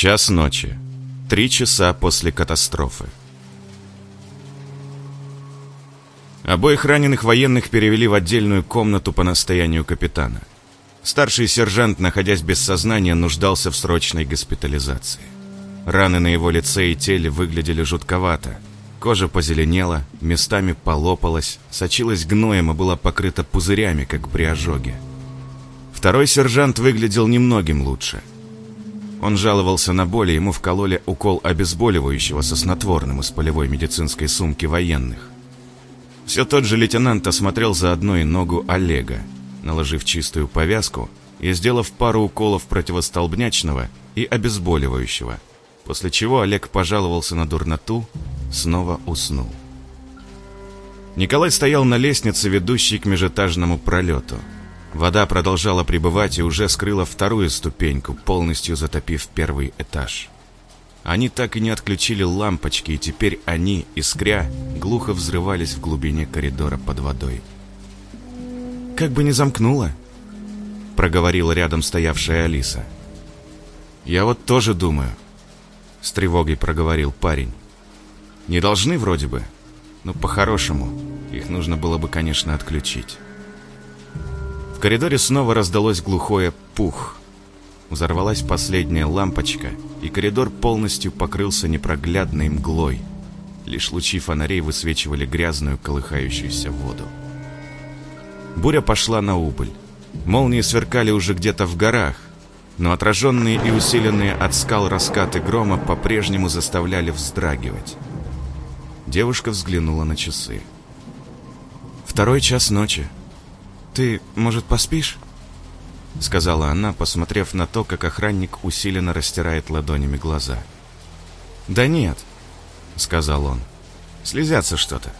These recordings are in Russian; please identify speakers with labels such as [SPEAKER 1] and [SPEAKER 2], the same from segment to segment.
[SPEAKER 1] Час ночи. Три часа после катастрофы. Обоих раненых военных перевели в отдельную комнату по настоянию капитана. Старший сержант, находясь без сознания, нуждался в срочной госпитализации. Раны на его лице и теле выглядели жутковато. Кожа позеленела, местами полопалась, сочилась гноем и была покрыта пузырями, как при ожоге. Второй сержант выглядел немногим лучше. Он жаловался на боли, ему вкололи укол обезболивающего со снотворным из полевой медицинской сумки военных. Все тот же лейтенант осмотрел заодно и ногу Олега, наложив чистую повязку и сделав пару уколов противостолбнячного и обезболивающего, после чего Олег пожаловался на дурноту, снова уснул. Николай стоял на лестнице, ведущей к межэтажному пролету. Вода продолжала прибывать и уже скрыла вторую ступеньку, полностью затопив первый этаж. Они так и не отключили лампочки, и теперь они, искря, глухо взрывались в глубине коридора под водой. «Как бы не замкнула», — проговорила рядом стоявшая Алиса. «Я вот тоже думаю», — с тревогой проговорил парень. «Не должны вроде бы, но по-хорошему их нужно было бы, конечно, отключить». В коридоре снова раздалось глухое «пух». Взорвалась последняя лампочка, и коридор полностью покрылся непроглядной мглой. Лишь лучи фонарей высвечивали грязную, колыхающуюся воду. Буря пошла на убыль. Молнии сверкали уже где-то в горах, но отраженные и усиленные от скал раскаты грома по-прежнему заставляли вздрагивать. Девушка взглянула на часы. «Второй час ночи», «Ты, может, поспишь?» Сказала она, посмотрев на то, как охранник усиленно растирает ладонями глаза. «Да нет», — сказал он. «Слезятся что-то.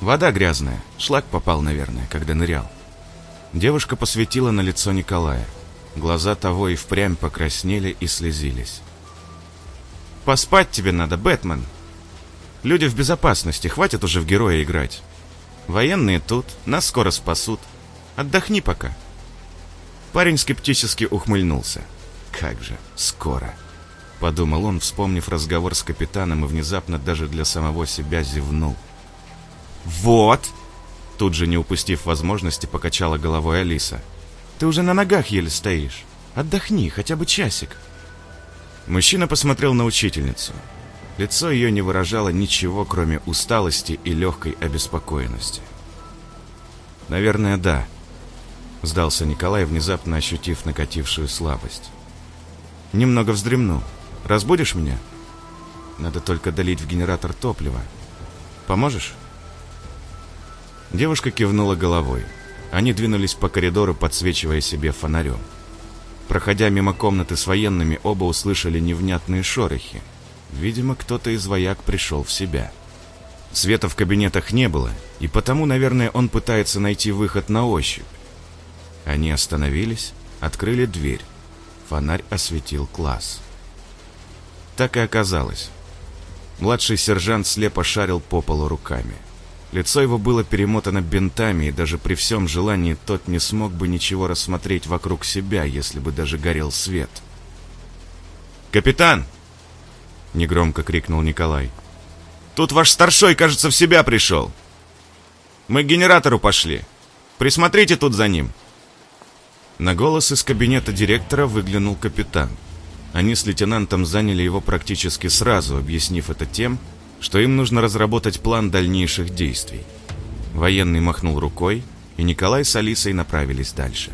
[SPEAKER 1] Вода грязная. Шлак попал, наверное, когда нырял». Девушка посветила на лицо Николая. Глаза того и впрямь покраснели и слезились. «Поспать тебе надо, Бэтмен!» «Люди в безопасности, хватит уже в героя играть. Военные тут, нас скоро спасут. Отдохни пока». Парень скептически ухмыльнулся. «Как же, скоро!» Подумал он, вспомнив разговор с капитаном и внезапно даже для самого себя зевнул. «Вот!» Тут же, не упустив возможности, покачала головой Алиса. «Ты уже на ногах еле стоишь. Отдохни, хотя бы часик». Мужчина посмотрел на учительницу. Лицо ее не выражало ничего, кроме усталости и легкой обеспокоенности. «Наверное, да», Сдался Николай, внезапно ощутив накатившую слабость. «Немного вздремну. Разбудишь меня?» «Надо только долить в генератор топлива. Поможешь?» Девушка кивнула головой. Они двинулись по коридору, подсвечивая себе фонарем. Проходя мимо комнаты с военными, оба услышали невнятные шорохи. Видимо, кто-то из вояк пришел в себя. Света в кабинетах не было, и потому, наверное, он пытается найти выход на ощупь. Они остановились, открыли дверь. Фонарь осветил класс. Так и оказалось. Младший сержант слепо шарил по полу руками. Лицо его было перемотано бинтами, и даже при всем желании тот не смог бы ничего рассмотреть вокруг себя, если бы даже горел свет. «Капитан!» — негромко крикнул Николай. «Тут ваш старшой, кажется, в себя пришел. Мы к генератору пошли. Присмотрите тут за ним». На голос из кабинета директора выглянул капитан. Они с лейтенантом заняли его практически сразу, объяснив это тем, что им нужно разработать план дальнейших действий. Военный махнул рукой, и Николай с Алисой направились дальше.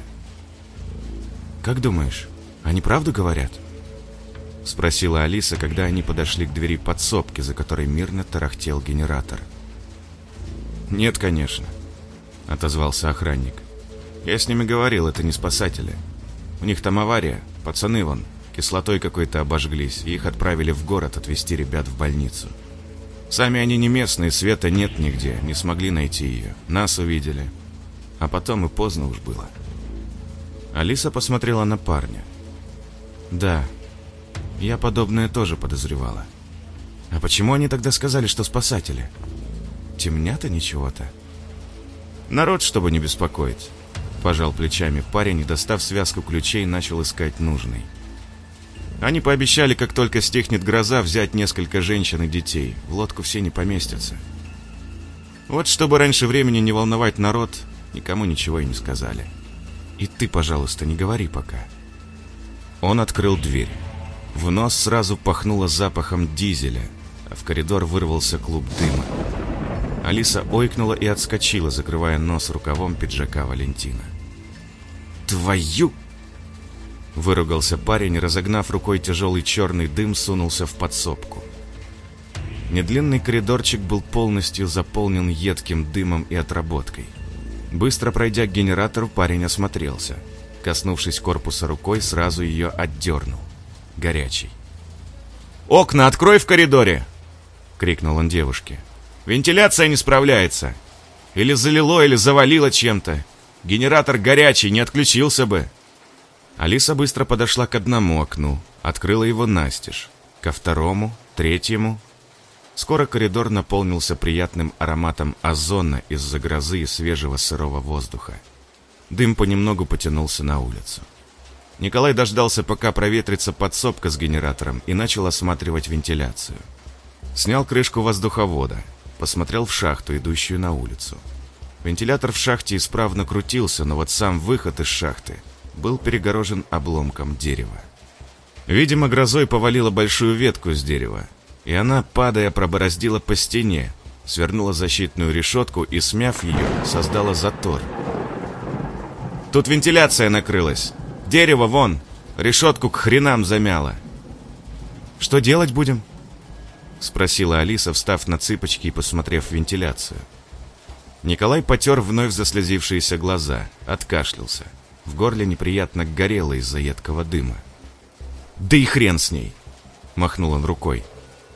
[SPEAKER 1] «Как думаешь, они правду говорят?» Спросила Алиса, когда они подошли к двери подсобки, за которой мирно тарахтел генератор. «Нет, конечно», — отозвался охранник. Я с ними говорил, это не спасатели. У них там авария, пацаны вон, кислотой какой-то обожглись, и их отправили в город отвезти ребят в больницу. Сами они не местные, света нет нигде, не смогли найти ее. Нас увидели. А потом и поздно уж было. Алиса посмотрела на парня. Да, я подобное тоже подозревала. А почему они тогда сказали, что спасатели? Темнято ничего-то. Народ, чтобы не беспокоить. Пожал плечами парень и, достав связку ключей, начал искать нужный. Они пообещали, как только стихнет гроза, взять несколько женщин и детей. В лодку все не поместятся. Вот чтобы раньше времени не волновать народ, никому ничего и не сказали. И ты, пожалуйста, не говори пока. Он открыл дверь. В нос сразу пахнуло запахом дизеля, а в коридор вырвался клуб дыма. Алиса ойкнула и отскочила, закрывая нос рукавом пиджака Валентина. «Твою...» Выругался парень, разогнав рукой тяжелый черный дым, сунулся в подсобку. Недлинный коридорчик был полностью заполнен едким дымом и отработкой. Быстро пройдя к генератору, парень осмотрелся. Коснувшись корпуса рукой, сразу ее отдернул. Горячий. «Окна открой в коридоре!» — крикнул он девушке. «Вентиляция не справляется. Или залило, или завалило чем-то. Генератор горячий, не отключился бы». Алиса быстро подошла к одному окну, открыла его настежь, ко второму, третьему. Скоро коридор наполнился приятным ароматом озона из-за грозы и свежего сырого воздуха. Дым понемногу потянулся на улицу. Николай дождался, пока проветрится подсобка с генератором, и начал осматривать вентиляцию. Снял крышку воздуховода, посмотрел в шахту, идущую на улицу. Вентилятор в шахте исправно крутился, но вот сам выход из шахты был перегорожен обломком дерева. Видимо, грозой повалила большую ветку с дерева, и она, падая, пробороздила по стене, свернула защитную решетку и, смяв ее, создала затор. «Тут вентиляция накрылась!» Дерево вон, решетку к хренам замяло. Что делать будем? Спросила Алиса, встав на цыпочки и посмотрев в вентиляцию. Николай потер вновь заслезившиеся глаза, откашлялся. В горле неприятно горело из-за едкого дыма. «Да и хрен с ней!» — махнул он рукой.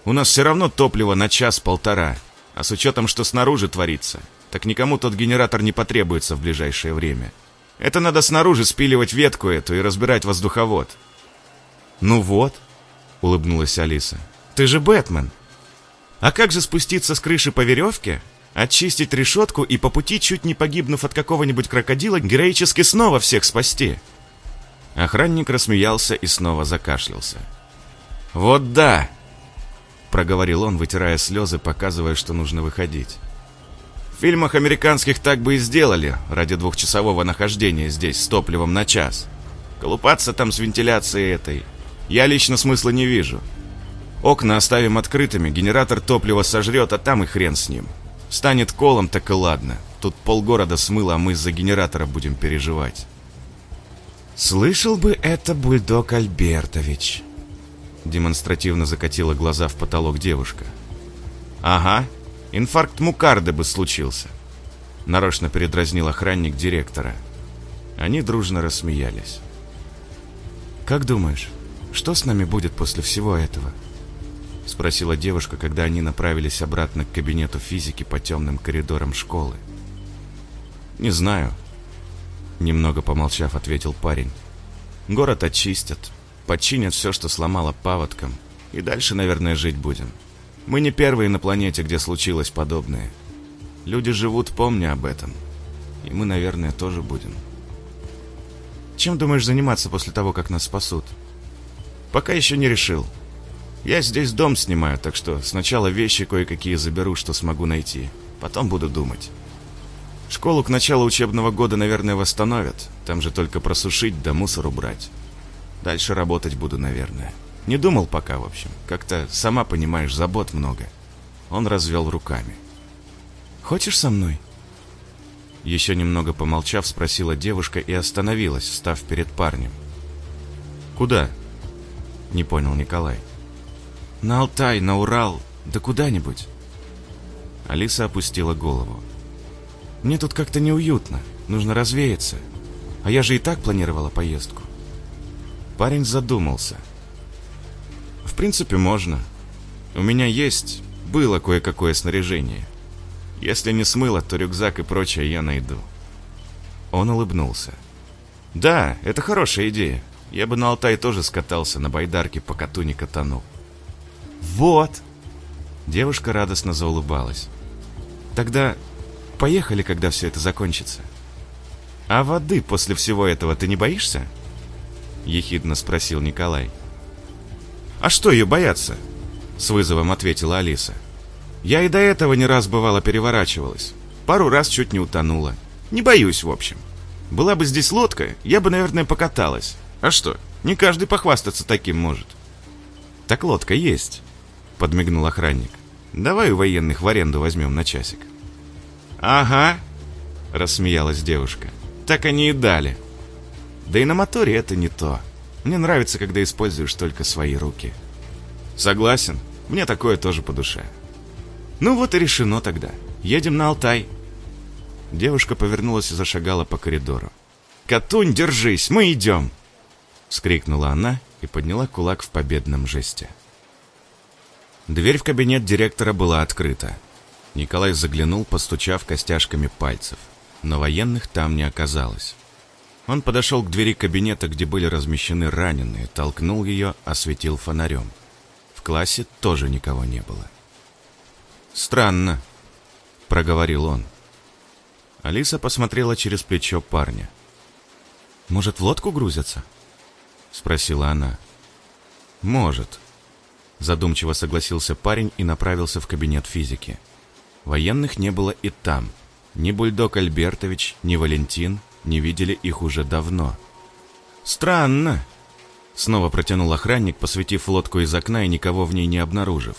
[SPEAKER 1] «У нас все равно топливо на час-полтора, а с учетом, что снаружи творится, так никому тот генератор не потребуется в ближайшее время. Это надо снаружи спиливать ветку эту и разбирать воздуховод. Ну вот, улыбнулась Алиса. Ты же Бэтмен. А как же спуститься с крыши по веревке, очистить решетку и по пути, чуть не погибнув от какого-нибудь крокодила, героически снова всех спасти? Охранник рассмеялся и снова закашлялся. «Вот да!» — проговорил он, вытирая слезы, показывая, что нужно выходить. В фильмах американских так бы и сделали, ради двухчасового нахождения здесь с топливом на час. Колупаться там с вентиляцией этой. Я лично смысла не вижу. Окна оставим открытыми, генератор топлива сожрет, а там и хрен с ним. Станет колом, так и ладно. Тут полгорода смыло, а мы из-за генератора будем переживать. «Слышал бы это бульдог Альбертович», — демонстративно закатила глаза в потолок девушка. «Ага, Инфаркт Мукарды бы случился. Нарочно передразнил охранник директора. Они дружно рассмеялись. «Как думаешь, что с нами будет после всего этого?» Спросила девушка, когда они направились обратно к кабинету физики по темным коридорам школы. «Не знаю», — немного помолчав, ответил парень. «Город очистят, починят все, что сломало паводком, и дальше, наверное, жить будем». Мы не первые на планете, где случилось подобное. Люди живут, помня об этом. И мы, наверное, тоже будем. Чем думаешь заниматься после того, как нас спасут? Пока еще не решил. Я здесь дом снимаю, так что сначала вещи кое-какие заберу, что смогу найти. Потом буду думать. Школу к началу учебного года, наверное, восстановят. Там же только просушить да мусор убрать. Дальше работать буду, наверное. Не думал пока, в общем. Как-то, сама понимаешь, забот много. Он развел руками. «Хочешь со мной?» Еще немного помолчав, спросила девушка и остановилась, встав перед парнем. «Куда?» Не понял Николай. «На Алтай, на Урал, да куда-нибудь». Алиса опустила голову. «Мне тут как-то неуютно, нужно развеяться. А я же и так планировала поездку». Парень задумался – в принципе, можно. У меня есть, было кое-какое снаряжение. Если не смыло, то рюкзак и прочее я найду. Он улыбнулся. Да, это хорошая идея. Я бы на Алтай тоже скатался на байдарке, пока ту не катанул. Вот! Девушка радостно заулыбалась. Тогда поехали, когда все это закончится. А воды после всего этого ты не боишься? Ехидно спросил Николай. «А что ее бояться?» С вызовом ответила Алиса. «Я и до этого не раз бывало переворачивалась. Пару раз чуть не утонула. Не боюсь, в общем. Была бы здесь лодка, я бы, наверное, покаталась. А что, не каждый похвастаться таким может». «Так лодка есть», — подмигнул охранник. «Давай у военных в аренду возьмем на часик». «Ага», — рассмеялась девушка. «Так они и дали. Да и на моторе это не то. Мне нравится, когда используешь только свои руки». «Согласен. Мне такое тоже по душе». «Ну вот и решено тогда. Едем на Алтай». Девушка повернулась и зашагала по коридору. «Катунь, держись, мы идем!» Скрикнула она и подняла кулак в победном жесте. Дверь в кабинет директора была открыта. Николай заглянул, постучав костяшками пальцев, но военных там не оказалось. Он подошел к двери кабинета, где были размещены раненые, толкнул ее, осветил фонарем. В классе тоже никого не было. «Странно», — проговорил он. Алиса посмотрела через плечо парня. «Может, в лодку грузятся?» — спросила она. «Может», — задумчиво согласился парень и направился в кабинет физики. Военных не было и там. Ни Бульдог Альбертович, ни Валентин не видели их уже давно. «Странно!» Снова протянул охранник, посветив лодку из окна и никого в ней не обнаружив.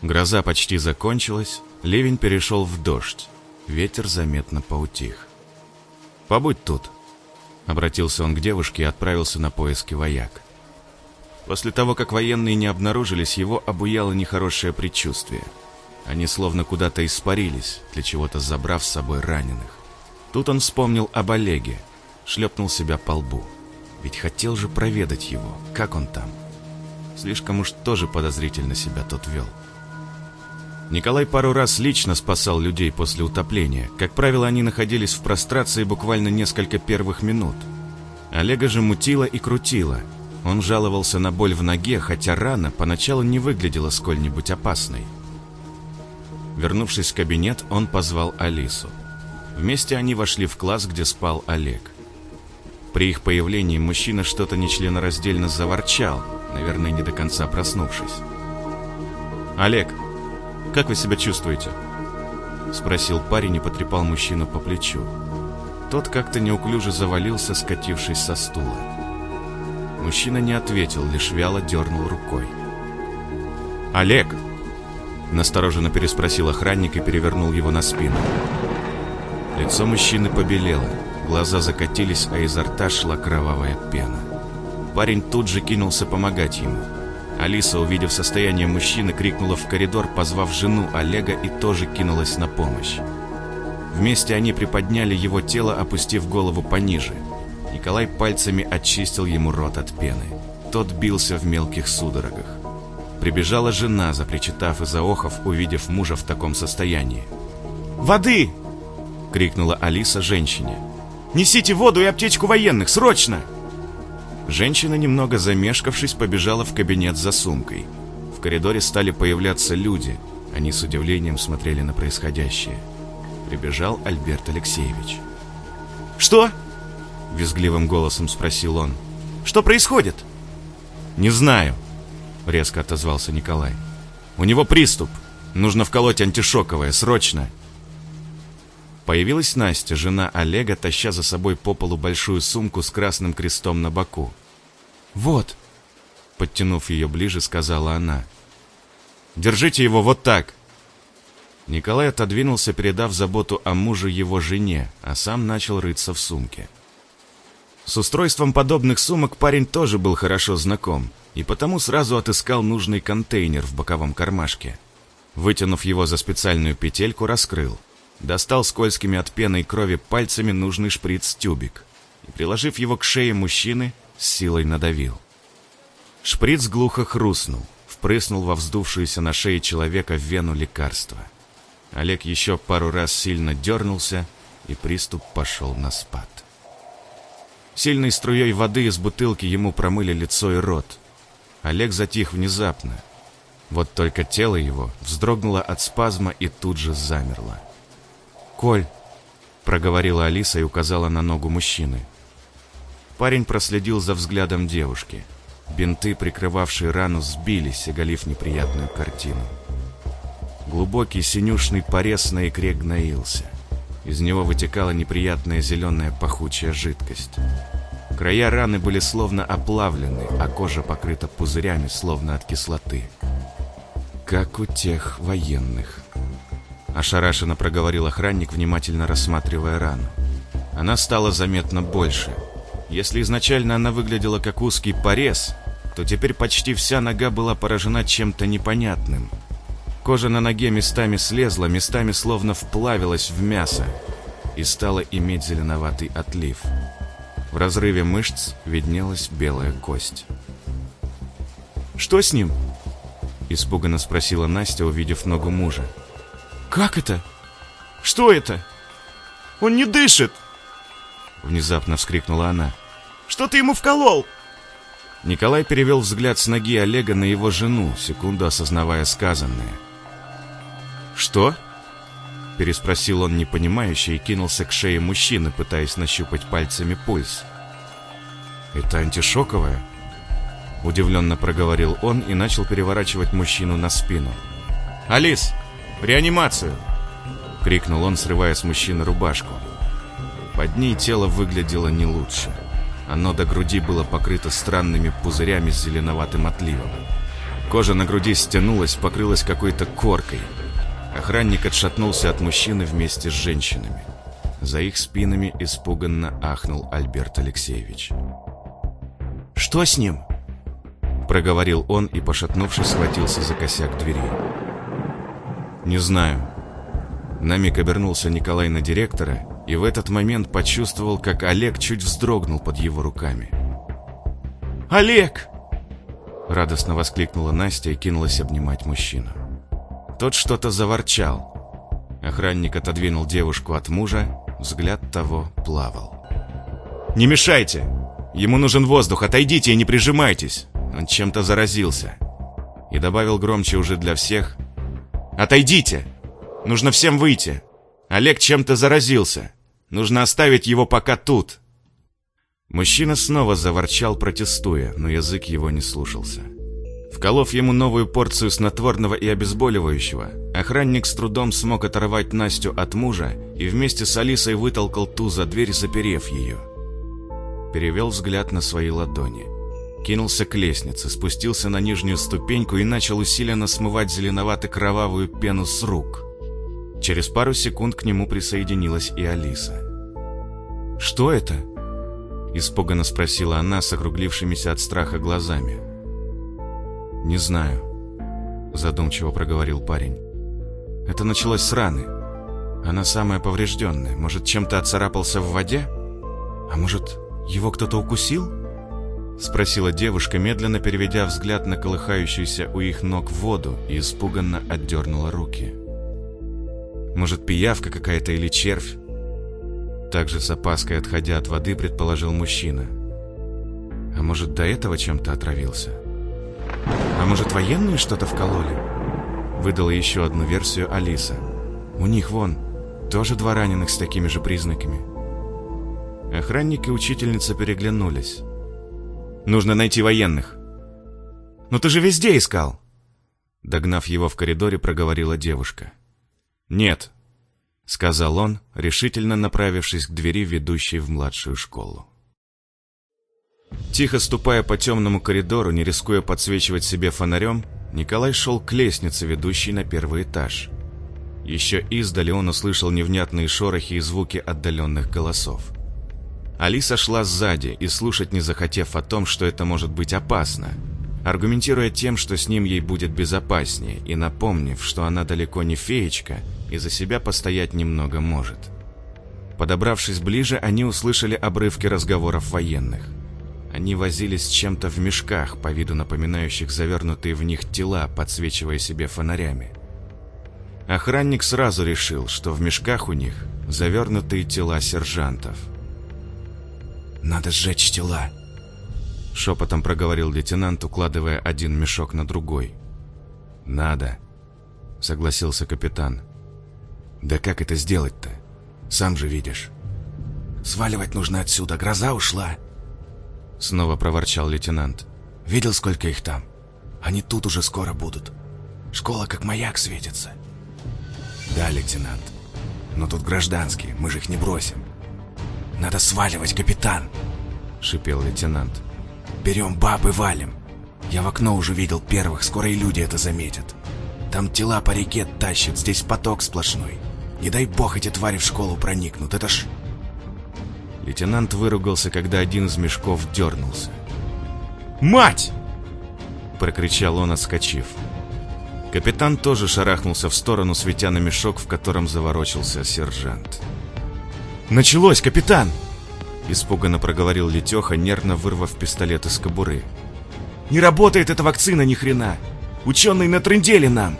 [SPEAKER 1] Гроза почти закончилась, ливень перешел в дождь. Ветер заметно поутих. «Побудь тут», — обратился он к девушке и отправился на поиски вояк. После того, как военные не обнаружились, его обуяло нехорошее предчувствие — они словно куда-то испарились, для чего-то забрав с собой раненых. Тут он вспомнил об Олеге, шлепнул себя по лбу. Ведь хотел же проведать его, как он там. Слишком уж тоже подозрительно себя тот вел. Николай пару раз лично спасал людей после утопления. Как правило, они находились в прострации буквально несколько первых минут. Олега же мутило и крутило. Он жаловался на боль в ноге, хотя рана поначалу не выглядела сколь-нибудь опасной. Вернувшись в кабинет, он позвал Алису. Вместе они вошли в класс, где спал Олег. При их появлении мужчина что-то нечленораздельно заворчал, наверное, не до конца проснувшись. «Олег, как вы себя чувствуете?» Спросил парень и потрепал мужчину по плечу. Тот как-то неуклюже завалился, скатившись со стула. Мужчина не ответил, лишь вяло дернул рукой. «Олег!» Настороженно переспросил охранник и перевернул его на спину. Лицо мужчины побелело, глаза закатились, а изо рта шла кровавая пена. Парень тут же кинулся помогать ему. Алиса, увидев состояние мужчины, крикнула в коридор, позвав жену Олега и тоже кинулась на помощь. Вместе они приподняли его тело, опустив голову пониже. Николай пальцами очистил ему рот от пены. Тот бился в мелких судорогах. Прибежала жена, запричитав и заохов, увидев мужа в таком состоянии. «Воды!» — крикнула Алиса женщине. «Несите воду и аптечку военных, срочно!» Женщина, немного замешкавшись, побежала в кабинет за сумкой. В коридоре стали появляться люди. Они с удивлением смотрели на происходящее. Прибежал Альберт Алексеевич. «Что?» — визгливым голосом спросил он. «Что происходит?» «Не знаю», — резко отозвался Николай. «У него приступ. Нужно вколоть антишоковое, срочно!» Появилась Настя, жена Олега, таща за собой по полу большую сумку с красным крестом на боку. «Вот!» — подтянув ее ближе, сказала она. «Держите его вот так!» Николай отодвинулся, передав заботу о муже его жене, а сам начал рыться в сумке. С устройством подобных сумок парень тоже был хорошо знаком и потому сразу отыскал нужный контейнер в боковом кармашке. Вытянув его за специальную петельку, раскрыл. Достал скользкими от пены и крови пальцами нужный шприц-тюбик и, приложив его к шее мужчины, с силой надавил. Шприц глухо хрустнул, впрыснул во вздувшуюся на шее человека в вену лекарства. Олег еще пару раз сильно дернулся, и приступ пошел на спад. Сильной струей воды из бутылки ему промыли лицо и рот, Олег затих внезапно. Вот только тело его вздрогнуло от спазма и тут же замерло. «Коль!» — проговорила Алиса и указала на ногу мужчины. Парень проследил за взглядом девушки. Бинты, прикрывавшие рану, сбились, оголив неприятную картину. Глубокий синюшный порез на икре гноился. Из него вытекала неприятная зеленая пахучая жидкость. Края раны были словно оплавлены, а кожа покрыта пузырями, словно от кислоты. Как у тех военных. Ошарашенно проговорил охранник, внимательно рассматривая рану. Она стала заметно больше. Если изначально она выглядела как узкий порез, то теперь почти вся нога была поражена чем-то непонятным. Кожа на ноге местами слезла, местами словно вплавилась в мясо и стала иметь зеленоватый отлив. В разрыве мышц виднелась белая кость.
[SPEAKER 2] «Что с ним?»
[SPEAKER 1] Испуганно спросила Настя, увидев ногу мужа.
[SPEAKER 2] «Как это? Что это? Он не дышит!»
[SPEAKER 1] Внезапно вскрикнула она.
[SPEAKER 2] «Что ты ему вколол?»
[SPEAKER 1] Николай перевел взгляд с ноги Олега на его жену, секунду осознавая сказанное. «Что?» Переспросил он непонимающе и кинулся к шее мужчины, пытаясь нащупать пальцами пульс. «Это антишоковое?» Удивленно проговорил он и начал переворачивать мужчину на спину.
[SPEAKER 2] «Алис, реанимацию!»
[SPEAKER 1] Крикнул он, срывая с мужчины рубашку. Под ней тело выглядело не лучше. Оно до груди было покрыто странными пузырями с зеленоватым отливом. Кожа на груди стянулась, покрылась какой-то коркой, Охранник отшатнулся от мужчины вместе с женщинами. За их спинами испуганно ахнул Альберт Алексеевич.
[SPEAKER 2] «Что с ним?»
[SPEAKER 1] Проговорил он и, пошатнувшись, схватился за косяк двери. «Не знаю». На миг обернулся Николай на директора и в этот момент почувствовал, как Олег чуть вздрогнул под его руками.
[SPEAKER 2] «Олег!»
[SPEAKER 1] Радостно воскликнула Настя и кинулась обнимать мужчину. Тот что-то заворчал. Охранник отодвинул девушку от мужа, взгляд того плавал.
[SPEAKER 2] «Не мешайте! Ему нужен воздух, отойдите и не прижимайтесь!» Он чем-то заразился.
[SPEAKER 1] И добавил громче уже для всех.
[SPEAKER 2] «Отойдите! Нужно всем выйти! Олег чем-то заразился! Нужно оставить его пока тут!»
[SPEAKER 1] Мужчина снова заворчал, протестуя, но язык его не слушался. Вколов ему новую порцию снотворного и обезболивающего, охранник с трудом смог оторвать Настю от мужа и вместе с Алисой вытолкал ту за дверь, заперев ее. Перевел взгляд на свои ладони. Кинулся к лестнице, спустился на нижнюю ступеньку и начал усиленно смывать зеленовато-кровавую пену с рук. Через пару секунд к нему присоединилась и Алиса.
[SPEAKER 2] «Что это?»
[SPEAKER 1] – испуганно спросила она с округлившимися от страха глазами.
[SPEAKER 2] «Не знаю», — задумчиво проговорил парень. «Это началось с раны. Она самая поврежденная. Может, чем-то отцарапался в воде? А может, его кто-то укусил?» Спросила девушка, медленно переведя взгляд на колыхающуюся у их ног воду и испуганно отдернула руки. «Может, пиявка какая-то или червь?» Также с опаской отходя от воды, предположил мужчина. «А может, до этого чем-то отравился?» «А может, военные что-то вкололи?» Выдала еще одну версию Алиса. «У них, вон, тоже два раненых с такими же признаками». Охранник и учительница переглянулись. «Нужно найти военных». «Но ты же везде искал!» Догнав его в коридоре, проговорила девушка. «Нет», — сказал он, решительно направившись к двери, ведущей в младшую школу. Тихо ступая по темному коридору, не рискуя подсвечивать себе фонарем, Николай шел к лестнице, ведущей на первый этаж. Еще издали он услышал невнятные шорохи и звуки отдаленных голосов. Алиса шла сзади и слушать не захотев о том, что это может быть опасно, аргументируя тем, что с ним ей будет безопаснее, и напомнив, что она далеко не феечка и за себя постоять немного может. Подобравшись ближе, они услышали обрывки разговоров военных. Они возились с чем-то в мешках, по виду напоминающих завернутые в них тела, подсвечивая себе фонарями. Охранник сразу решил, что в мешках у них завернутые тела сержантов. «Надо сжечь тела», — шепотом проговорил лейтенант, укладывая один мешок на другой.
[SPEAKER 1] «Надо», — согласился капитан.
[SPEAKER 2] «Да как это сделать-то? Сам же видишь. Сваливать нужно отсюда, гроза ушла».
[SPEAKER 1] Снова проворчал лейтенант.
[SPEAKER 3] Видел, сколько их там? Они тут уже скоро будут. Школа как маяк светится. Да, лейтенант. Но тут гражданские, мы же их не бросим. Надо сваливать, капитан, шипел лейтенант. Берем баб и валим. Я в окно уже видел первых, скоро и люди это заметят. Там тела по реке тащат, здесь поток сплошной. Не дай бог эти твари в школу проникнут, это ж...
[SPEAKER 1] Лейтенант выругался, когда один из мешков дернулся. «Мать!» Прокричал он, отскочив. Капитан тоже шарахнулся в сторону, светя на мешок, в котором заворочился сержант. «Началось, капитан!» Испуганно проговорил Летеха, нервно вырвав пистолет из кобуры. «Не работает эта вакцина ни хрена! Ученые натрындели нам!»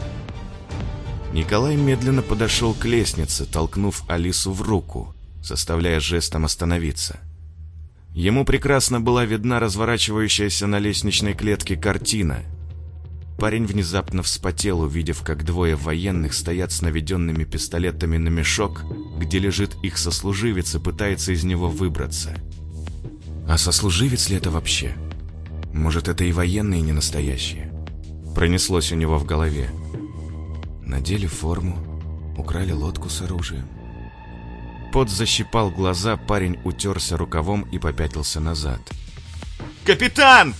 [SPEAKER 1] Николай медленно подошел к лестнице, толкнув Алису в руку, заставляя жестом остановиться. Ему прекрасно была видна разворачивающаяся на лестничной клетке картина. Парень внезапно вспотел, увидев, как двое военных стоят с наведенными пистолетами на мешок, где лежит их сослуживец и пытается из него выбраться. А сослуживец ли это вообще? Может, это и военные не настоящие? Пронеслось у него в голове. Надели форму, украли лодку с оружием. Пот защипал глаза, парень утерся рукавом и попятился назад. «Капитан!»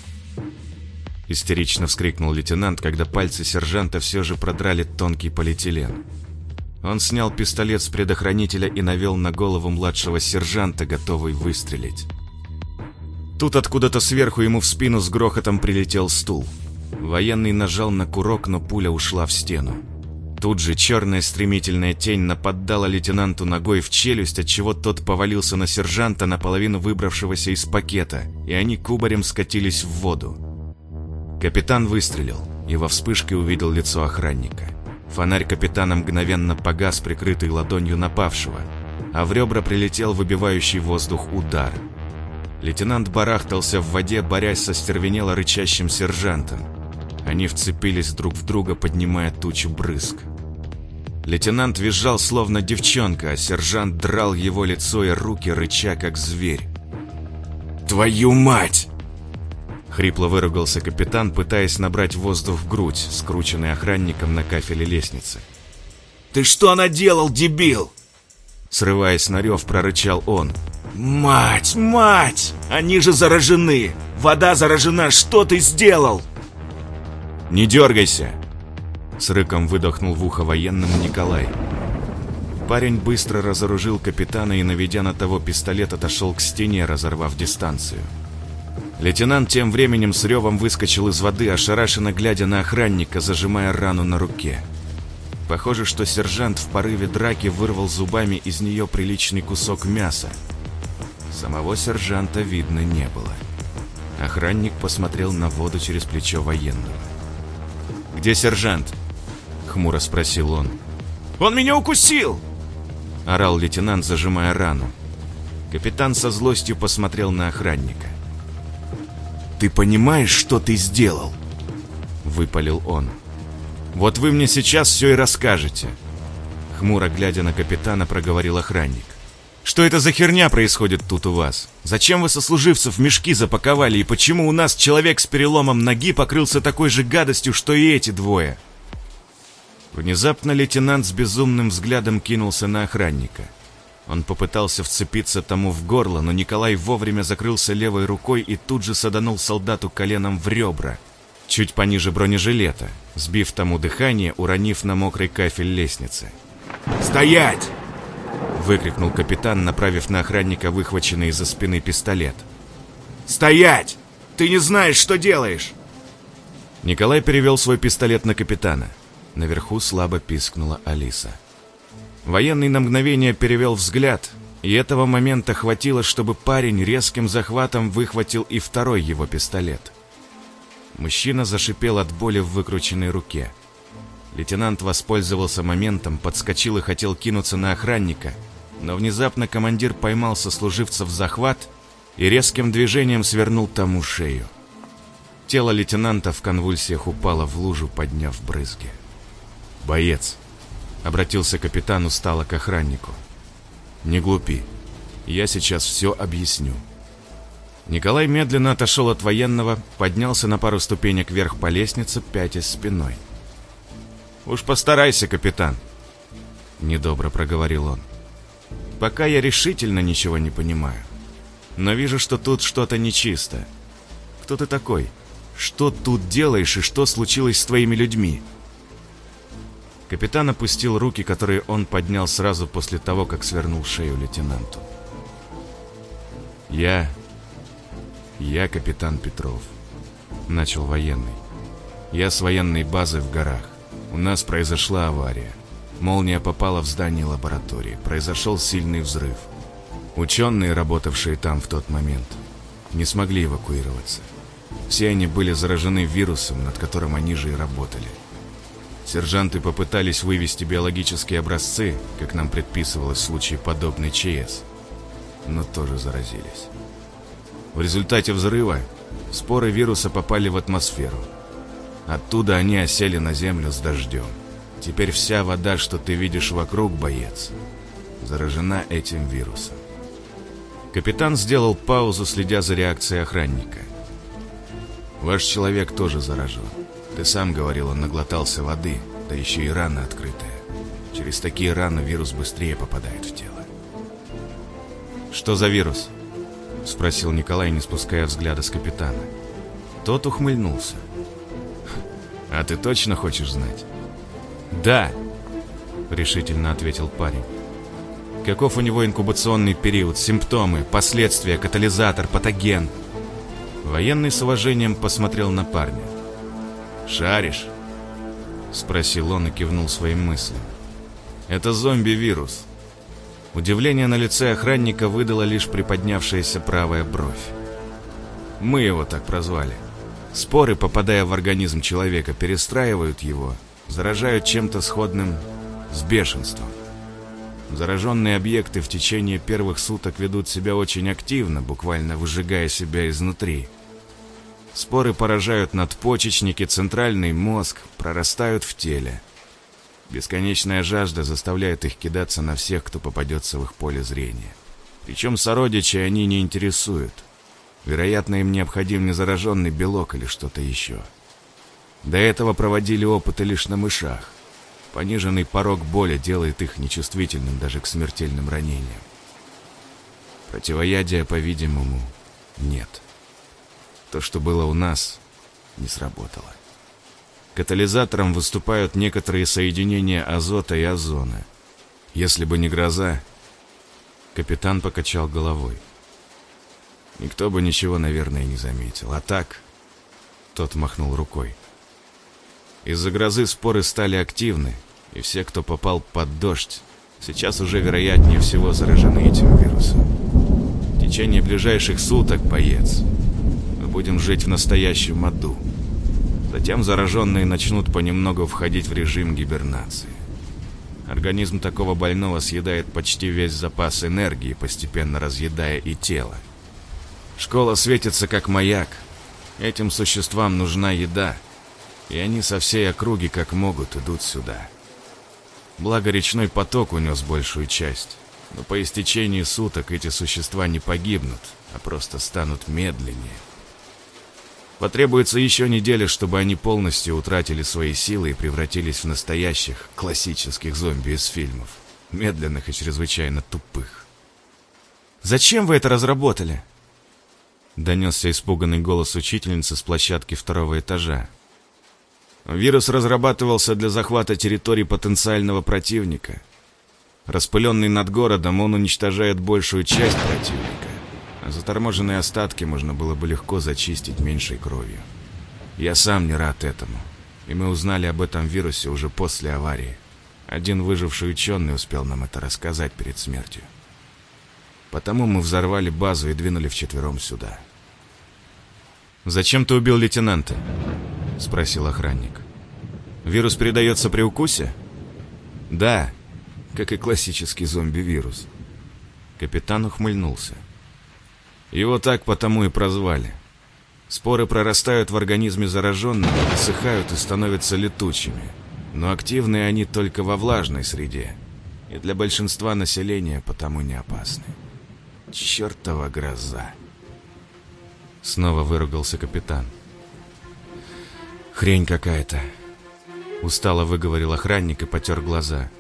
[SPEAKER 1] Истерично вскрикнул лейтенант, когда пальцы сержанта все же продрали тонкий полиэтилен. Он снял пистолет с предохранителя и навел на голову младшего сержанта, готовый выстрелить. Тут откуда-то сверху ему в спину с грохотом прилетел стул. Военный нажал на курок, но пуля ушла в стену. Тут же черная стремительная тень нападала лейтенанту ногой в челюсть, отчего тот повалился на сержанта, наполовину выбравшегося из пакета, и они кубарем скатились в воду. Капитан выстрелил и во вспышке увидел лицо охранника. Фонарь капитана мгновенно погас, прикрытый ладонью напавшего, а в ребра прилетел выбивающий воздух удар. Лейтенант барахтался в воде, борясь со стервенело рычащим сержантом. Они вцепились друг в друга, поднимая тучу брызг. Лейтенант визжал, словно девчонка, а сержант драл его лицо и руки, рыча, как зверь.
[SPEAKER 3] «Твою мать!»
[SPEAKER 1] Хрипло выругался капитан, пытаясь набрать воздух в грудь, скрученный охранником на кафеле лестницы.
[SPEAKER 3] «Ты что наделал, дебил?»
[SPEAKER 1] Срываясь на рев, прорычал он.
[SPEAKER 3] «Мать, мать! Они же заражены! Вода заражена! Что ты сделал?»
[SPEAKER 1] «Не дергайся!» С рыком выдохнул в ухо военному Николай. Парень быстро разоружил капитана и, наведя на того пистолет, отошел к стене, разорвав дистанцию. Лейтенант тем временем с ревом выскочил из воды, ошарашенно глядя на охранника, зажимая рану на руке. Похоже, что сержант в порыве драки вырвал зубами из нее приличный кусок мяса. Самого сержанта видно не было. Охранник посмотрел на воду через плечо военного. «Где сержант?» Хмуро спросил он.
[SPEAKER 3] «Он меня укусил!»
[SPEAKER 1] Орал лейтенант, зажимая рану. Капитан со злостью посмотрел на охранника.
[SPEAKER 3] «Ты понимаешь, что ты сделал?»
[SPEAKER 1] Выпалил он. «Вот вы мне сейчас все и расскажете!» Хмуро глядя на капитана, проговорил охранник. «Что это за херня происходит тут у вас? Зачем вы сослуживцев мешки запаковали, и почему у нас человек с переломом ноги покрылся такой же гадостью, что и эти двое?» Внезапно лейтенант с безумным взглядом кинулся на охранника. Он попытался вцепиться тому в горло, но Николай вовремя закрылся левой рукой и тут же саданул солдату коленом в ребра, чуть пониже бронежилета, сбив тому дыхание, уронив на мокрый кафель лестницы.
[SPEAKER 3] «Стоять!»
[SPEAKER 1] — выкрикнул капитан, направив на охранника выхваченный из-за спины пистолет.
[SPEAKER 3] «Стоять! Ты не знаешь, что делаешь!»
[SPEAKER 1] Николай перевел свой пистолет на капитана — Наверху слабо пискнула Алиса. Военный на мгновение перевел взгляд, и этого момента хватило, чтобы парень резким захватом выхватил и второй его пистолет. Мужчина зашипел от боли в выкрученной руке. Лейтенант воспользовался моментом, подскочил и хотел кинуться на охранника, но внезапно командир поймал сослуживца в захват и резким движением свернул тому шею. Тело лейтенанта в конвульсиях упало в лужу, подняв брызги. «Боец!» — обратился капитан устало к охраннику. «Не глупи. Я сейчас все объясню». Николай медленно отошел от военного, поднялся на пару ступенек вверх по лестнице, пятясь спиной. «Уж постарайся, капитан», — недобро проговорил он. «Пока я решительно ничего не понимаю, но вижу, что тут что-то нечисто. Кто ты такой? Что тут делаешь и что случилось с твоими людьми?» Капитан опустил руки, которые он поднял сразу после того, как свернул шею лейтенанту. «Я «Я капитан Петров», — начал военный. «Я с военной базы в горах. У нас произошла авария. Молния попала в здание лаборатории. Произошел сильный взрыв. Ученые, работавшие там в тот момент, не смогли эвакуироваться. Все они были заражены вирусом, над которым они же и работали. Сержанты попытались вывести биологические образцы, как нам предписывалось в случае подобной ЧС, но тоже заразились. В результате взрыва споры вируса попали в атмосферу. Оттуда они осели на землю с дождем. Теперь вся вода, что ты видишь вокруг, боец, заражена этим вирусом. Капитан сделал паузу, следя за реакцией охранника. «Ваш человек тоже заражен. Ты сам говорил, он наглотался воды, да еще и рана открытая. Через такие раны вирус быстрее попадает в тело». «Что за вирус?» — спросил Николай, не спуская взгляда с капитана. Тот ухмыльнулся. «А ты точно хочешь знать?» «Да», — решительно ответил парень. «Каков у него инкубационный период, симптомы, последствия, катализатор, патоген?» Военный с уважением посмотрел на парня. «Шаришь?» — спросил он и кивнул своим мыслям. «Это зомби-вирус. Удивление на лице охранника выдала лишь приподнявшаяся правая бровь. Мы его так прозвали. Споры, попадая в организм человека, перестраивают его, заражают чем-то сходным с бешенством. Зараженные объекты в течение первых суток ведут себя очень активно, буквально выжигая себя изнутри. Споры поражают надпочечники, центральный мозг, прорастают в теле. Бесконечная жажда заставляет их кидаться на всех, кто попадется в их поле зрения. Причем сородичи они не интересуют. Вероятно, им необходим не зараженный белок или что-то еще. До этого проводили опыты лишь на мышах. Пониженный порог боли делает их нечувствительным даже к смертельным ранениям. Противоядия, по-видимому, нет. То, что было у нас, не сработало. Катализатором выступают некоторые соединения азота и озона. Если бы не гроза, капитан покачал головой. Никто бы ничего, наверное, не заметил. А так, тот махнул рукой. Из-за грозы споры стали активны, и все, кто попал под дождь, сейчас уже вероятнее всего заражены этим вирусом. В течение ближайших суток, боец, будем жить в настоящем аду. Затем зараженные начнут понемногу входить в режим гибернации. Организм такого больного съедает почти весь запас энергии, постепенно разъедая и тело. Школа светится как маяк. Этим существам нужна еда, и они со всей округи как могут идут сюда. Благо речной поток унес большую часть, но по истечении суток эти существа не погибнут, а просто станут медленнее. Потребуется еще неделя, чтобы они полностью утратили свои силы и превратились в настоящих, классических зомби из фильмов. Медленных и чрезвычайно тупых. «Зачем вы это разработали?» Донесся испуганный голос учительницы с площадки второго этажа. Вирус разрабатывался для захвата территории потенциального противника. Распыленный над городом, он уничтожает большую часть противника Заторможенные остатки можно было бы легко зачистить меньшей кровью. Я сам не рад этому. И мы узнали об этом вирусе уже после аварии. Один выживший ученый успел нам это рассказать перед смертью. Потому мы взорвали базу и двинули вчетвером сюда. «Зачем ты убил лейтенанта?» — спросил охранник. «Вирус передается при укусе?» «Да, как и классический зомби-вирус». Капитан ухмыльнулся. Его так потому и прозвали. Споры прорастают в организме зараженного, высыхают и становятся летучими. Но активны они только во влажной среде. И для большинства населения потому не опасны. Чертова гроза. Снова выругался капитан. «Хрень какая-то», — устало выговорил охранник и потер глаза.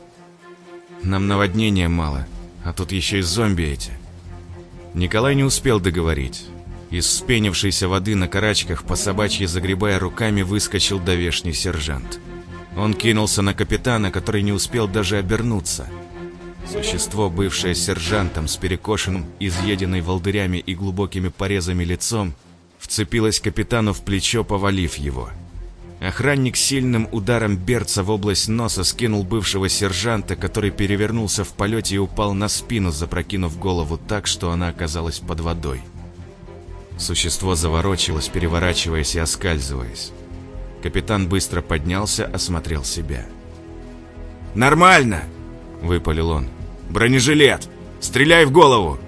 [SPEAKER 1] «Нам наводнения мало, а тут еще и зомби эти». Николай не успел договорить. Из вспенившейся воды на карачках, по собачьи загребая руками, выскочил довешний сержант. Он кинулся на капитана, который не успел даже обернуться. Существо, бывшее сержантом с перекошенным, изъеденной волдырями и глубокими порезами лицом, вцепилось капитану в плечо, повалив его. Охранник сильным ударом берца в область носа скинул бывшего сержанта, который перевернулся в полете и упал на спину, запрокинув голову так, что она оказалась под водой. Существо заворочилось, переворачиваясь и оскальзываясь. Капитан быстро поднялся, осмотрел себя.
[SPEAKER 3] «Нормально!»
[SPEAKER 1] — выпалил он.
[SPEAKER 3] «Бронежилет! Стреляй в голову!»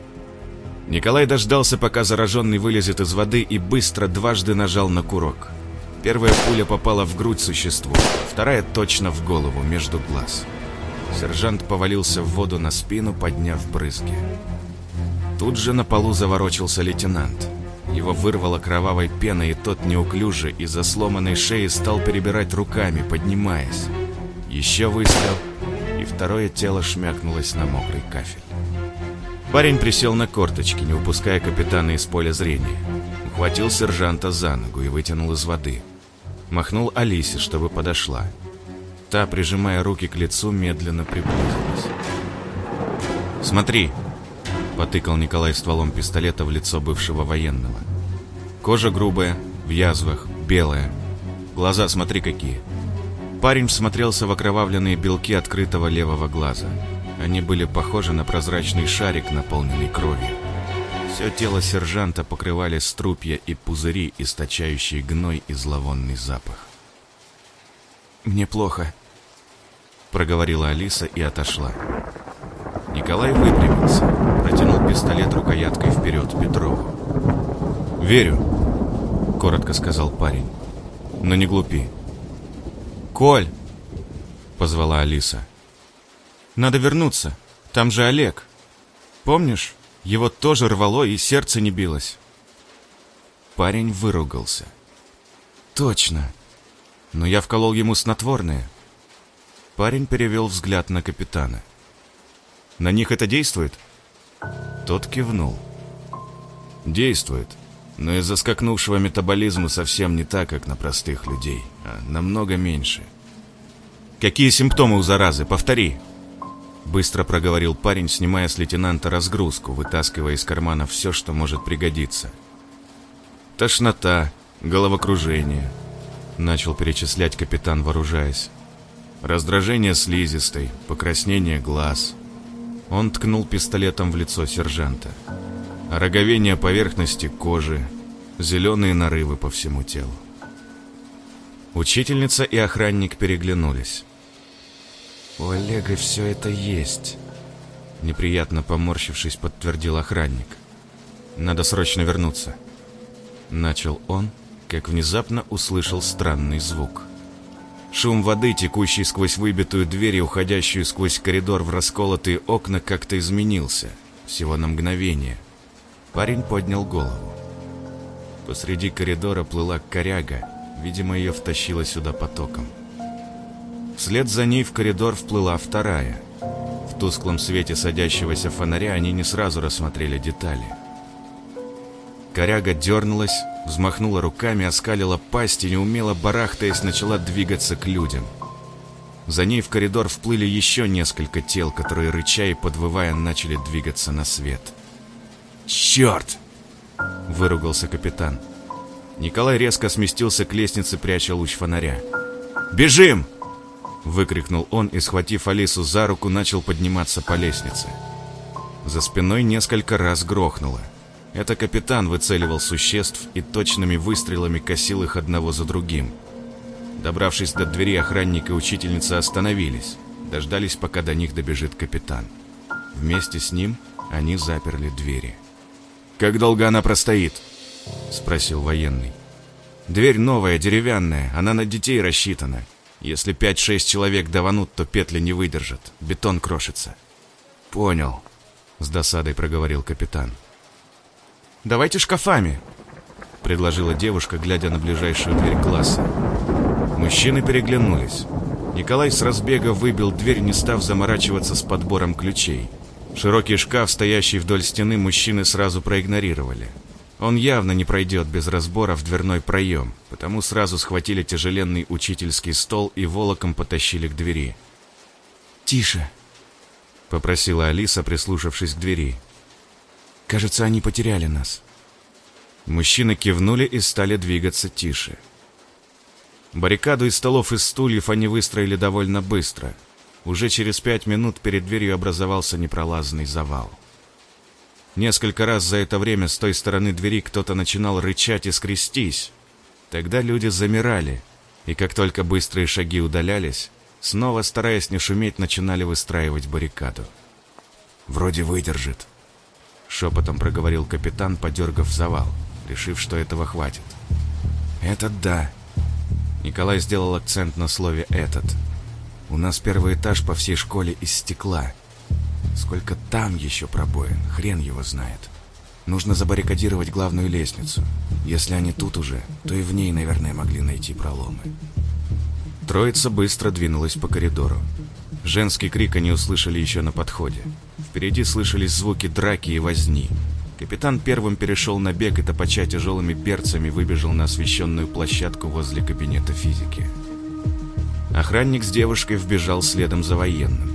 [SPEAKER 1] Николай дождался, пока зараженный вылезет из воды и быстро дважды нажал на курок. Первая пуля попала в грудь существу, вторая точно в голову, между глаз. Сержант повалился в воду на спину, подняв брызги. Тут же на полу заворочился лейтенант. Его вырвало кровавой пеной, и тот неуклюже из-за сломанной шеи стал перебирать руками, поднимаясь. Еще выстрел, и второе тело шмякнулось на мокрый кафель. Парень присел на корточки, не упуская капитана из поля зрения. Ухватил сержанта за ногу и вытянул из воды. Махнул Алисе, чтобы подошла. Та, прижимая руки к лицу, медленно приблизилась. «Смотри!» — потыкал Николай стволом пистолета в лицо бывшего военного. Кожа грубая, в язвах, белая. Глаза смотри какие. Парень всмотрелся в окровавленные белки открытого левого глаза. Они были похожи на прозрачный шарик, наполненный кровью. Все тело сержанта покрывали струпья и пузыри, источающие гной и зловонный запах. «Мне плохо», — проговорила Алиса и отошла. Николай выпрямился, протянул пистолет рукояткой вперед Петрову. «Верю», — коротко сказал парень, — «но не глупи». «Коль!» — позвала Алиса. «Надо вернуться. Там же Олег. Помнишь, его тоже рвало и сердце не билось». Парень выругался. «Точно. Но я вколол ему снотворное». Парень перевел взгляд на капитана. «На них это действует?» Тот кивнул. «Действует, но из-за скакнувшего метаболизма совсем не так, как на простых людей, а намного меньше». «Какие симптомы у заразы? Повтори!» Быстро проговорил парень, снимая с лейтенанта разгрузку, вытаскивая из кармана все, что может пригодиться. «Тошнота, головокружение», — начал перечислять капитан, вооружаясь. «Раздражение слизистой, покраснение глаз». Он ткнул пистолетом в лицо сержанта. Роговение поверхности кожи, зеленые нарывы по всему телу. Учительница и охранник переглянулись. «У Олега все это есть», — неприятно поморщившись, подтвердил охранник. «Надо срочно вернуться». Начал он, как внезапно услышал странный звук. Шум воды, текущий сквозь выбитую дверь и уходящую сквозь коридор в расколотые окна, как-то изменился. Всего на мгновение. Парень поднял голову. Посреди коридора плыла коряга, видимо, ее втащило сюда потоком. Вслед за ней в коридор вплыла вторая. В тусклом свете садящегося фонаря они не сразу рассмотрели детали. Коряга дернулась, взмахнула руками, оскалила пасть и, неумело барахтаясь, начала двигаться к людям. За ней в коридор вплыли еще несколько тел, которые, рыча и подвывая, начали двигаться на свет. «Черт!» — выругался капитан. Николай резко сместился к лестнице, пряча луч фонаря. «Бежим!» Выкрикнул он и, схватив Алису за руку, начал подниматься по лестнице. За спиной несколько раз грохнуло. Это капитан выцеливал существ и точными выстрелами косил их одного за другим. Добравшись до двери, охранник и учительница остановились, дождались, пока до них добежит капитан. Вместе с ним они заперли двери. «Как долго она простоит?» — спросил военный. «Дверь новая, деревянная, она на детей рассчитана. Если пять-шесть человек даванут, то петли не выдержат. Бетон крошится.
[SPEAKER 3] Понял,
[SPEAKER 1] с досадой проговорил капитан. Давайте шкафами, — предложила девушка, глядя на ближайшую дверь класса. Мужчины переглянулись. Николай с разбега выбил дверь, не став заморачиваться с подбором ключей. Широкий шкаф, стоящий вдоль стены, мужчины сразу проигнорировали. Он явно не пройдет без разбора в дверной проем, потому сразу схватили тяжеленный учительский стол и волоком потащили к двери.
[SPEAKER 2] «Тише!» — попросила Алиса, прислушавшись к двери. «Кажется, они потеряли нас».
[SPEAKER 1] Мужчины кивнули и стали двигаться тише. Баррикаду из столов и стульев они выстроили довольно быстро. Уже через пять минут перед дверью образовался непролазный завал. Несколько раз за это время с той стороны двери кто-то начинал рычать и скрестись. Тогда люди замирали, и как только быстрые шаги удалялись, снова, стараясь не шуметь, начинали выстраивать баррикаду.
[SPEAKER 3] «Вроде выдержит», — шепотом проговорил капитан, подергав завал решив, что этого хватит. «Этот да». Николай сделал акцент на слове «этот». «У нас первый этаж по всей школе из стекла. Сколько там еще пробоин, хрен его знает. Нужно забаррикадировать главную лестницу. Если они тут уже, то и в ней, наверное, могли найти проломы».
[SPEAKER 1] Троица быстро двинулась по коридору. Женский крик они услышали еще на подходе. Впереди слышались звуки драки и возни. Капитан первым перешел на бег и, топача тяжелыми берцами, выбежал на освещенную площадку возле кабинета физики. Охранник с девушкой вбежал следом за военным.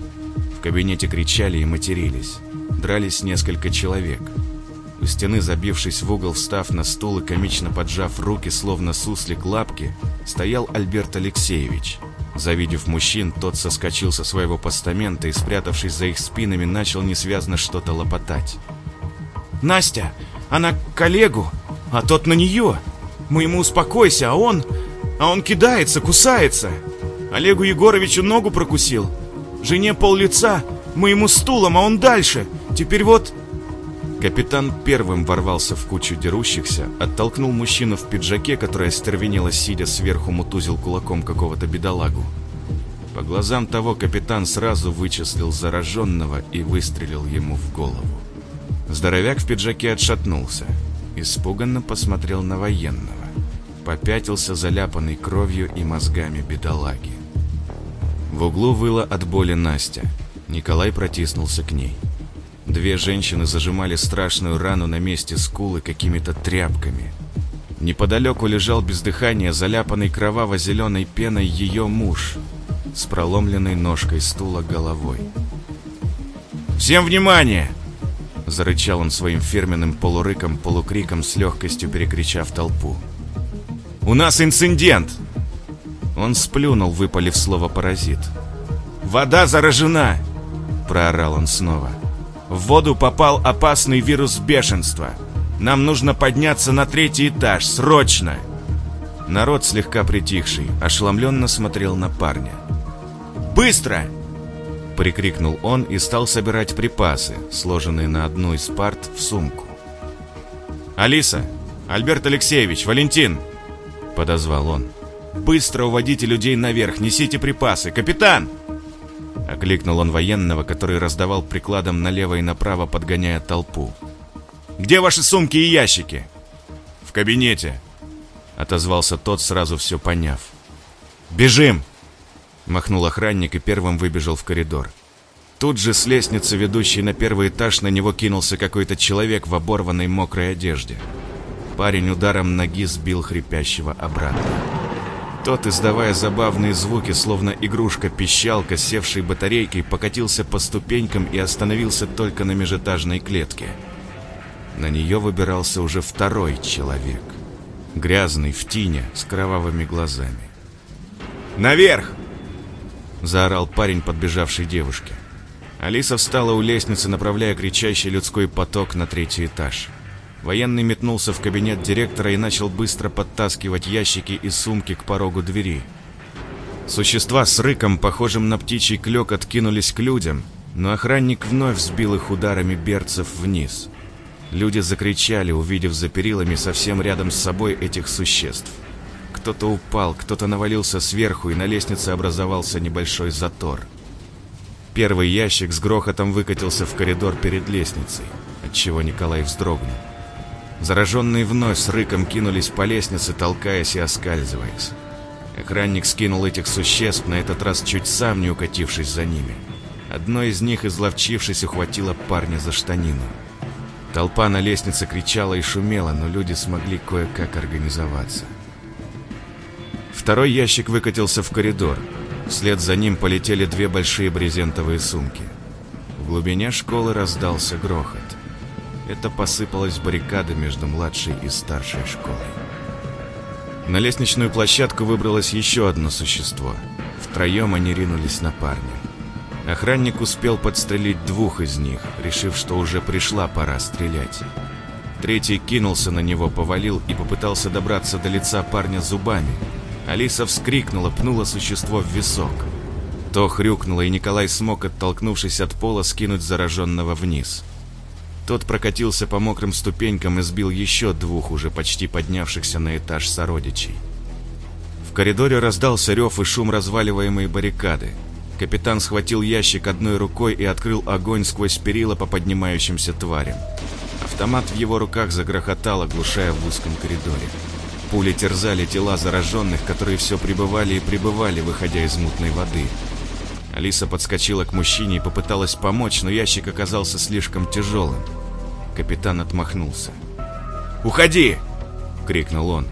[SPEAKER 1] Кабинете кричали и матерились. Дрались несколько человек. У стены, забившись в угол, встав на стул и комично поджав руки, словно суслик лапки, стоял Альберт Алексеевич. Завидев мужчин, тот соскочил со своего постамента и, спрятавшись за их спинами, начал несвязно что-то лопотать.
[SPEAKER 2] Настя, она коллегу, а тот на нее. Мы ему успокойся, а он... А он кидается, кусается. Олегу Егоровичу ногу прокусил. Жене пол лица, мы ему стулом, а он дальше. Теперь вот...
[SPEAKER 1] Капитан первым ворвался в кучу дерущихся, оттолкнул мужчину в пиджаке, который остервенело сидя сверху мутузил кулаком какого-то бедолагу. По глазам того капитан сразу вычислил зараженного и выстрелил ему в голову. Здоровяк в пиджаке отшатнулся. Испуганно посмотрел на военного. Попятился заляпанный кровью и мозгами бедолаги. В углу выла от боли Настя. Николай протиснулся к ней. Две женщины зажимали страшную рану на месте скулы какими-то тряпками. Неподалеку лежал без дыхания, заляпанный кроваво-зеленой пеной ее муж с проломленной ножкой стула головой.
[SPEAKER 2] «Всем внимание!»
[SPEAKER 1] Зарычал он своим фирменным полурыком, полукриком с легкостью перекричав толпу.
[SPEAKER 2] «У нас инцидент!»
[SPEAKER 1] Он сплюнул, выпалив слово «паразит».
[SPEAKER 2] «Вода заражена!» Проорал он снова. «В воду попал опасный вирус бешенства. Нам нужно подняться на третий этаж, срочно!»
[SPEAKER 1] Народ, слегка притихший, ошеломленно смотрел на парня.
[SPEAKER 2] «Быстро!»
[SPEAKER 1] Прикрикнул он и стал собирать припасы, сложенные на одну из парт, в сумку.
[SPEAKER 2] «Алиса! Альберт Алексеевич! Валентин!» Подозвал он. «Быстро уводите людей наверх, несите припасы! Капитан!»
[SPEAKER 1] Окликнул он военного, который раздавал прикладом налево и направо, подгоняя толпу.
[SPEAKER 2] «Где ваши сумки и ящики?»
[SPEAKER 1] «В кабинете», — отозвался тот, сразу все поняв.
[SPEAKER 2] «Бежим!»
[SPEAKER 1] Махнул охранник и первым выбежал в коридор. Тут же с лестницы, ведущей на первый этаж, на него кинулся какой-то человек в оборванной мокрой одежде. Парень ударом ноги сбил хрипящего обратно. Тот, издавая забавные звуки, словно игрушка-пищалка, севшей батарейкой, покатился по ступенькам и остановился только на межэтажной клетке. На нее выбирался уже второй человек. Грязный, в тине, с кровавыми глазами.
[SPEAKER 2] «Наверх!»
[SPEAKER 1] заорал парень, подбежавший девушке. Алиса встала у лестницы, направляя кричащий людской поток на третий этаж. Военный метнулся в кабинет директора и начал быстро подтаскивать ящики и сумки к порогу двери. Существа с рыком, похожим на птичий клёк, откинулись к людям, но охранник вновь сбил их ударами берцев вниз. Люди закричали, увидев за перилами совсем рядом с собой этих существ. Кто-то упал, кто-то навалился сверху, и на лестнице образовался небольшой затор. Первый ящик с грохотом выкатился в коридор перед лестницей, отчего Николай вздрогнул. Зараженные вновь с рыком кинулись по лестнице, толкаясь и оскальзываясь. Охранник скинул этих существ, на этот раз чуть сам не укатившись за ними. Одно из них, изловчившись, ухватило парня за штанину. Толпа на лестнице кричала и шумела, но люди смогли кое-как организоваться. Второй ящик выкатился в коридор. Вслед за ним полетели две большие брезентовые сумки. В глубине школы раздался грохот. Это посыпалась баррикада между младшей и старшей школой. На лестничную площадку выбралось еще одно существо. Втроем они ринулись на парня. Охранник успел подстрелить двух из них, решив, что уже пришла пора стрелять. Третий кинулся на него, повалил и попытался добраться до лица парня зубами. Алиса вскрикнула, пнула существо в висок. То хрюкнуло, и Николай смог, оттолкнувшись от пола, скинуть зараженного вниз. Тот прокатился по мокрым ступенькам и сбил еще двух, уже почти поднявшихся на этаж сородичей. В коридоре раздался рев и шум разваливаемой баррикады. Капитан схватил ящик одной рукой и открыл огонь сквозь перила по поднимающимся тварям. Автомат в его руках загрохотал, оглушая в узком коридоре. Пули терзали тела зараженных, которые все прибывали и прибывали, выходя из мутной воды. Алиса подскочила к мужчине и попыталась помочь, но ящик оказался слишком тяжелым. Капитан отмахнулся. «Уходи!» — крикнул он.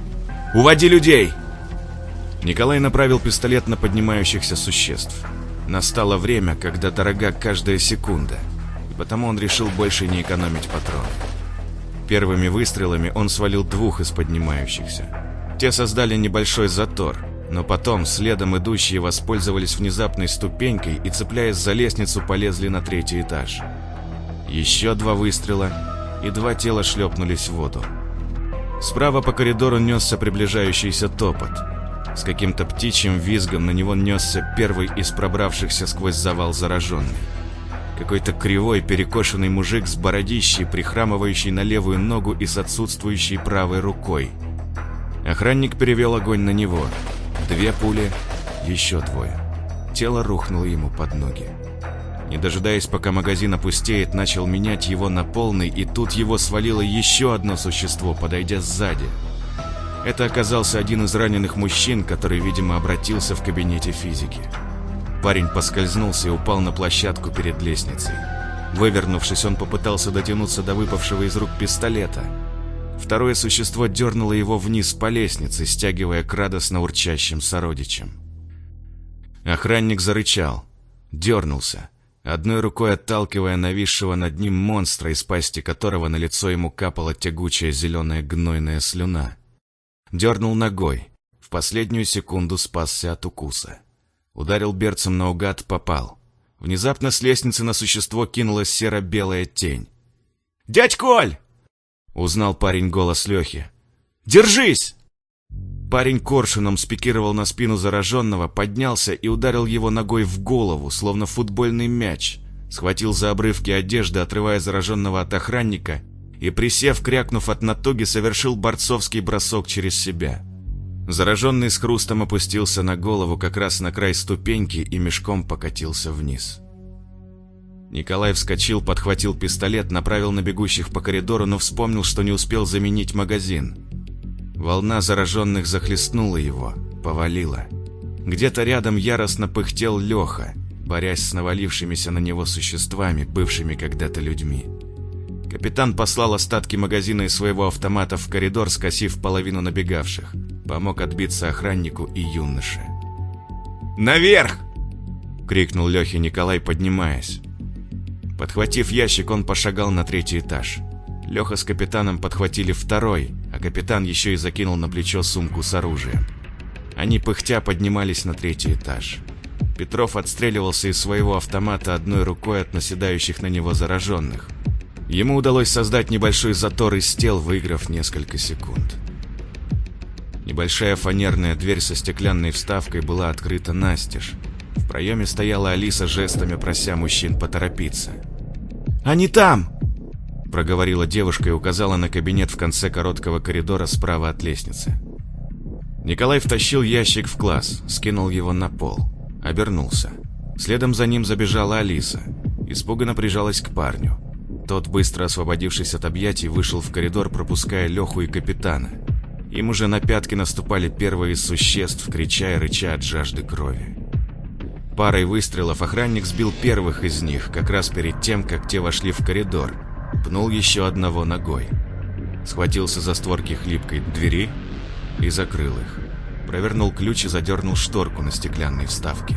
[SPEAKER 1] «Уводи людей!» Николай направил пистолет на поднимающихся существ. Настало время, когда дорога каждая секунда, и потому он решил больше не экономить патроны. Первыми выстрелами он свалил двух из поднимающихся. Те создали небольшой затор, но потом следом идущие воспользовались внезапной ступенькой и, цепляясь за лестницу, полезли на третий этаж. Еще два выстрела, и два тела шлепнулись в воду. Справа по коридору несся приближающийся топот. С каким-то птичьим визгом на него несся первый из пробравшихся сквозь завал зараженный. Какой-то кривой, перекошенный мужик с бородищей, прихрамывающий на левую ногу и с отсутствующей правой рукой. Охранник перевел огонь на него. Две пули, еще двое. Тело рухнуло ему под ноги. Не дожидаясь, пока магазин опустеет, начал менять его на полный, и тут его свалило еще одно существо, подойдя сзади. Это оказался один из раненых мужчин, который, видимо, обратился в кабинете физики. Парень поскользнулся и упал на площадку перед лестницей. Вывернувшись, он попытался дотянуться до выпавшего из рук пистолета. Второе существо дернуло его вниз по лестнице, стягивая к радостно урчащим сородичам. Охранник зарычал, дернулся, одной рукой отталкивая нависшего над ним монстра, из пасти которого на лицо ему капала тягучая зеленая гнойная слюна. Дернул ногой, в последнюю секунду спасся от укуса. Ударил берцем наугад, попал. Внезапно с лестницы на существо кинулась серо-белая тень. «Дядь Коль!» — узнал парень голос Лехи. «Держись!» Парень коршуном спикировал на спину зараженного, поднялся и ударил его ногой в голову, словно футбольный мяч. Схватил за обрывки одежды, отрывая зараженного от охранника, и, присев, крякнув от натуги, совершил борцовский бросок через себя. Зараженный с хрустом опустился на голову как раз на край ступеньки и мешком покатился вниз. Николай вскочил, подхватил пистолет, направил на бегущих по коридору, но вспомнил, что не успел заменить магазин. Волна зараженных захлестнула его, повалила. Где-то рядом яростно пыхтел Леха, борясь с навалившимися на него существами, бывшими когда-то людьми. Капитан послал остатки магазина из своего автомата в коридор, скосив половину набегавших. Помог отбиться охраннику и юноше. «Наверх!» — крикнул Лехе Николай, поднимаясь. Подхватив ящик, он пошагал на третий этаж. Леха с капитаном подхватили второй, а капитан еще и закинул на плечо сумку с оружием. Они пыхтя поднимались на третий этаж. Петров отстреливался из своего автомата одной рукой от наседающих на него зараженных. Ему удалось создать небольшой затор из тел, выиграв несколько секунд. Небольшая фанерная дверь со стеклянной вставкой была открыта настежь. В проеме стояла Алиса жестами, прося мужчин поторопиться. «Они там!» Проговорила девушка и указала на кабинет в конце короткого коридора справа от лестницы. Николай втащил ящик в класс, скинул его на пол. Обернулся. Следом за ним забежала Алиса. Испуганно прижалась к парню. Тот, быстро освободившись от объятий, вышел в коридор, пропуская Леху и капитана. Им уже на пятки наступали первые из существ, крича и рыча от жажды крови. Парой выстрелов охранник сбил первых из них, как раз перед тем, как те вошли в коридор. Пнул еще одного ногой. Схватился за створки хлипкой двери и закрыл их. Провернул ключ и задернул шторку на стеклянной вставке.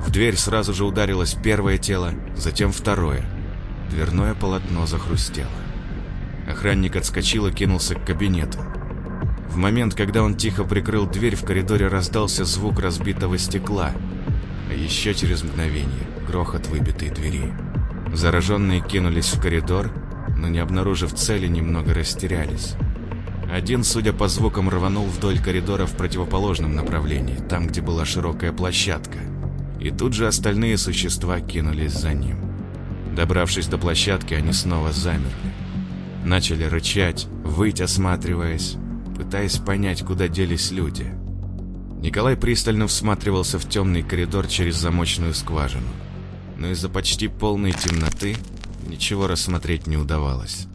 [SPEAKER 1] В дверь сразу же ударилось первое тело, затем второе. Дверное полотно захрустело. Охранник отскочил и кинулся к кабинету. В момент, когда он тихо прикрыл дверь, в коридоре раздался звук разбитого стекла, а еще через мгновение грохот выбитой двери. Зараженные кинулись в коридор, но не обнаружив цели, немного растерялись. Один, судя по звукам, рванул вдоль коридора в противоположном направлении, там, где была широкая площадка. И тут же остальные существа кинулись за ним. Добравшись до площадки, они снова замерли. Начали рычать, выть, осматриваясь, пытаясь понять, куда делись люди. Николай пристально всматривался в темный коридор через замочную скважину. Но из-за почти полной темноты ничего рассмотреть не удавалось.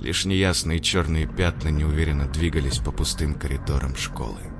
[SPEAKER 1] Лишь неясные черные пятна неуверенно двигались по пустым коридорам школы.